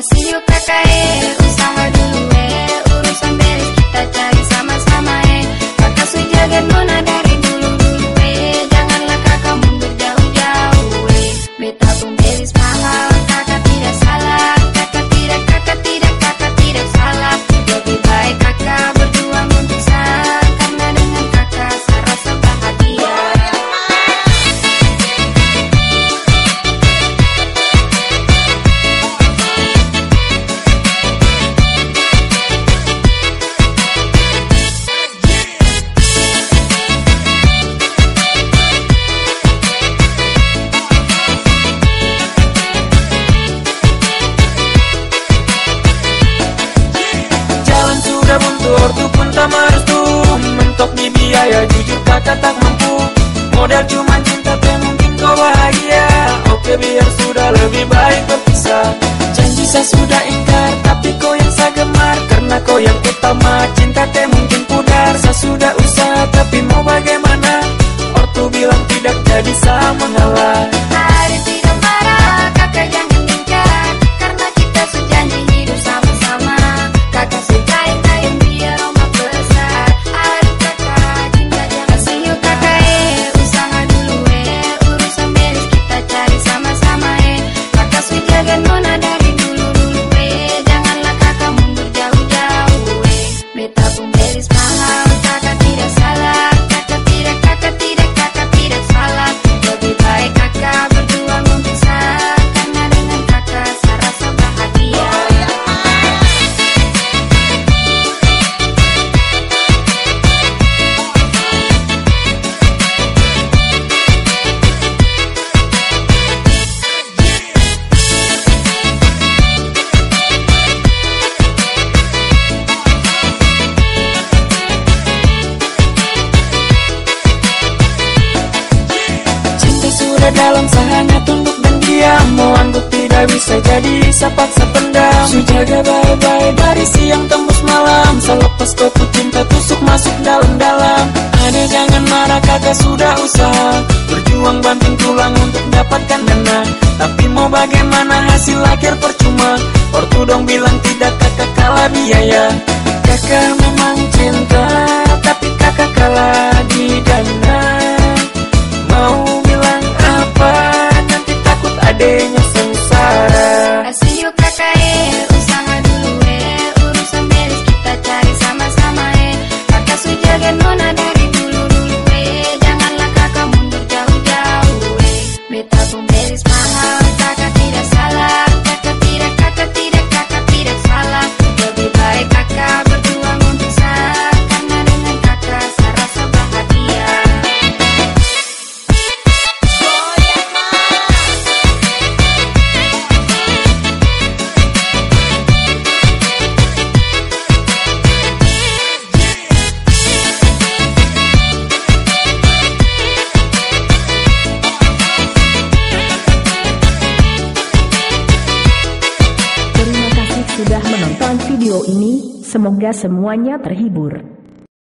Asih yuk kakak eh, usaha dulu eh Urusan kakak tak mampu. Modal cuma cinta, tak mungkin kau bahagia. Oke biar sudah lebih baik berpisah. Janji saya sudah ingkar, tapi kau yang saya gemar. Karena kau yang utama, cinta tak mungkin pudar. Saya sudah usaha, tapi mau bagaimana? Ortu bilang tidak jadi saya mengalah Beta pun beres mahal, kakak dalam sahanya tunduk dan diam Mau anggap tidak bisa jadi sapaksa pendam Su jaga baik-baik dari siang tembus malam. Selepas kau cinta tusuk masuk dalam-dalam. Ada jangan marah kakak sudah usaha. Berjuang banting tulang untuk dapatkan dana. Tapi mau bagaimana hasil akhir percuma? Ortu dong bilang tidak kakak kalah biaya. Kakak memang cinta adanya sengsara. Yuk kakak eh, usaha dulu eh Urusan beres kita cari sama-sama eh Kakak sujaga nona dari dulu-dulu eh Janganlah kakak mundur jauh-jauh eh Beta pun beres mahal, video ini. Semoga semuanya terhibur.